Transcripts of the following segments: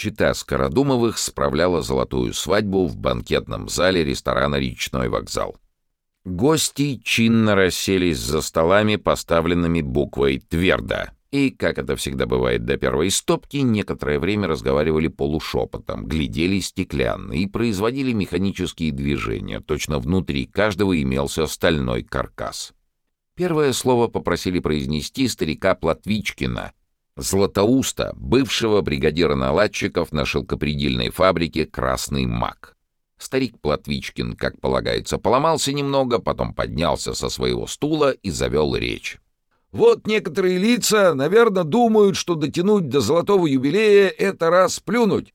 Чита Скородумовых справляла золотую свадьбу в банкетном зале ресторана «Речной вокзал». Гости чинно расселись за столами, поставленными буквой «Твердо», и, как это всегда бывает до первой стопки, некоторое время разговаривали полушепотом, глядели стеклянно и производили механические движения, точно внутри каждого имелся стальной каркас. Первое слово попросили произнести старика Платвичкина, Златоуста, бывшего бригадира наладчиков на шелкопредельной фабрике «Красный мак». Старик Платвичкин, как полагается, поломался немного, потом поднялся со своего стула и завел речь. «Вот некоторые лица, наверное, думают, что дотянуть до золотого юбилея — это раз плюнуть.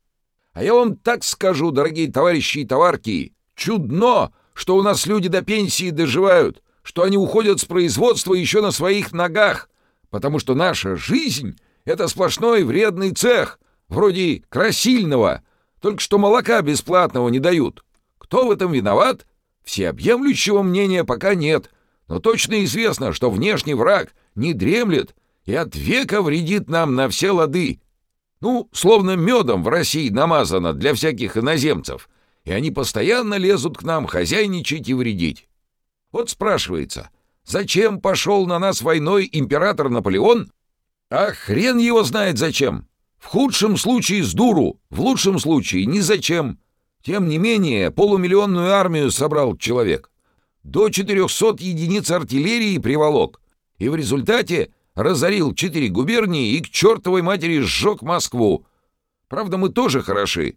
А я вам так скажу, дорогие товарищи и товарки, чудно, что у нас люди до пенсии доживают что они уходят с производства еще на своих ногах, потому что наша жизнь — это сплошной вредный цех, вроде красильного, только что молока бесплатного не дают. Кто в этом виноват? Всеобъемлющего мнения пока нет, но точно известно, что внешний враг не дремлет и от века вредит нам на все лады. Ну, словно медом в России намазано для всяких иноземцев, и они постоянно лезут к нам хозяйничать и вредить. Вот спрашивается, зачем пошел на нас войной император Наполеон? А хрен его знает зачем. В худшем случае с дуру, в лучшем случае ни зачем. Тем не менее, полумиллионную армию собрал человек. До 400 единиц артиллерии приволок. И в результате разорил четыре губернии и к чертовой матери сжег Москву. Правда, мы тоже хороши.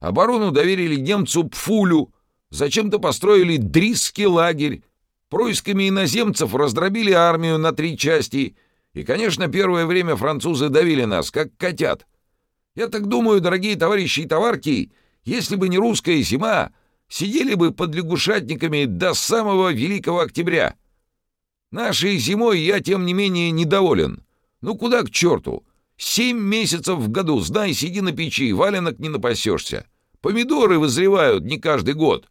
Оборону доверили немцу Пфулю. Зачем-то построили Дрисский лагерь. Происками иноземцев раздробили армию на три части, и, конечно, первое время французы давили нас, как котят. Я так думаю, дорогие товарищи и товарки, если бы не русская зима, сидели бы под лягушатниками до самого Великого Октября. Нашей зимой я, тем не менее, недоволен. Ну куда к черту? Семь месяцев в году, знай, сиди на печи, валенок не напасешься. Помидоры вызревают не каждый год.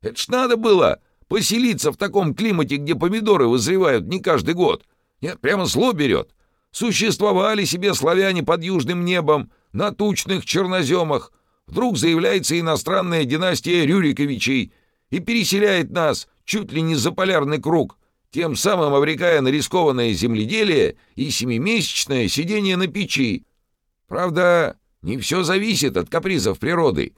Это ж надо было Поселиться в таком климате, где помидоры вызревают не каждый год. Нет, прямо зло берет. Существовали себе славяне под южным небом, на тучных черноземах. Вдруг заявляется иностранная династия Рюриковичей и переселяет нас чуть ли не за полярный круг, тем самым обрекая на рискованное земледелие и семимесячное сидение на печи. Правда, не все зависит от капризов природы.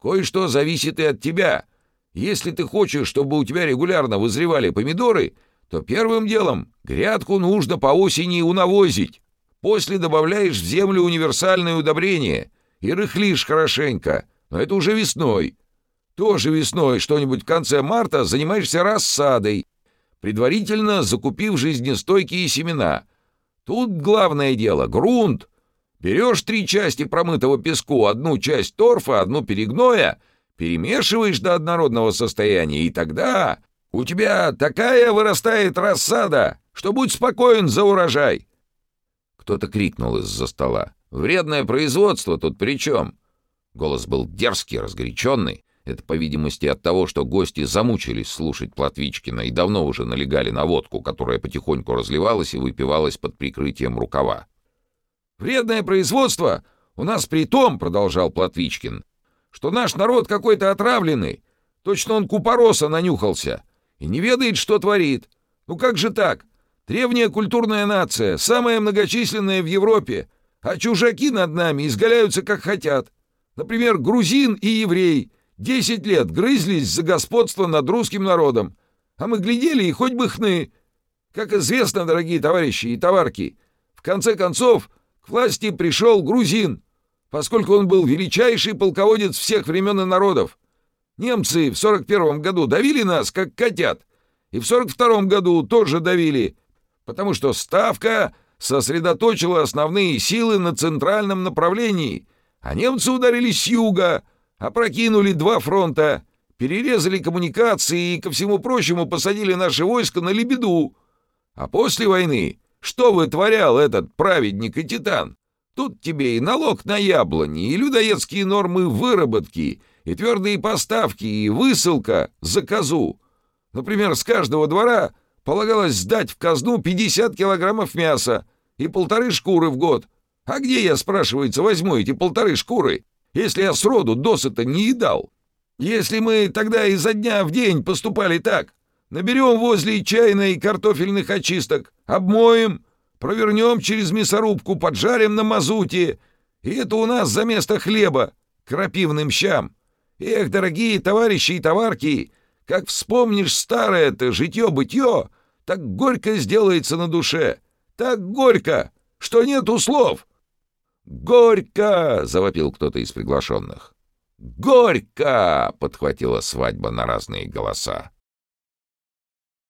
Кое-что зависит и от тебя — если ты хочешь, чтобы у тебя регулярно вызревали помидоры, то первым делом грядку нужно по осени унавозить. После добавляешь в землю универсальное удобрение и рыхлишь хорошенько, но это уже весной. Тоже весной, что-нибудь в конце марта, занимаешься рассадой, предварительно закупив жизнестойкие семена. Тут главное дело — грунт. Берешь три части промытого песку, одну часть торфа, одну перегноя — перемешиваешь до однородного состояния, и тогда у тебя такая вырастает рассада, что будь спокоен за урожай. Кто-то крикнул из-за стола. «Вредное производство тут при чем?» Голос был дерзкий, разгоряченный. Это, по видимости, от того, что гости замучились слушать Платвичкина и давно уже налегали на водку, которая потихоньку разливалась и выпивалась под прикрытием рукава. «Вредное производство у нас при том, — продолжал Платвичкин, что наш народ какой-то отравленный. Точно он купороса нанюхался и не ведает, что творит. Ну как же так? Древняя культурная нация, самая многочисленная в Европе, а чужаки над нами изгаляются как хотят. Например, грузин и еврей десять лет грызлись за господство над русским народом, а мы глядели и хоть бы хны. Как известно, дорогие товарищи и товарки, в конце концов к власти пришел грузин — поскольку он был величайший полководец всех времен и народов. Немцы в 41 году давили нас, как котят, и в 42 году тоже давили, потому что Ставка сосредоточила основные силы на центральном направлении, а немцы ударили с юга, опрокинули два фронта, перерезали коммуникации и, ко всему прочему, посадили наши войска на лебеду. А после войны что вытворял этот праведник и титан? Тут тебе и налог на яблони, и людоедские нормы выработки, и твердые поставки, и высылка за козу. Например, с каждого двора полагалось сдать в казну 50 килограммов мяса и полторы шкуры в год. А где я, спрашивается, возьму эти полторы шкуры, если я сроду досыта не едал? Если мы тогда изо дня в день поступали так, наберем возле чайной картофельных очисток, обмоем, провернем через мясорубку, поджарим на мазуте, и это у нас за место хлеба, крапивным щам. Эх, дорогие товарищи и товарки, как вспомнишь старое-то житье-бытье, так горько сделается на душе, так горько, что нету слов. «Горько!» — завопил кто-то из приглашенных. «Горько!» — подхватила свадьба на разные голоса.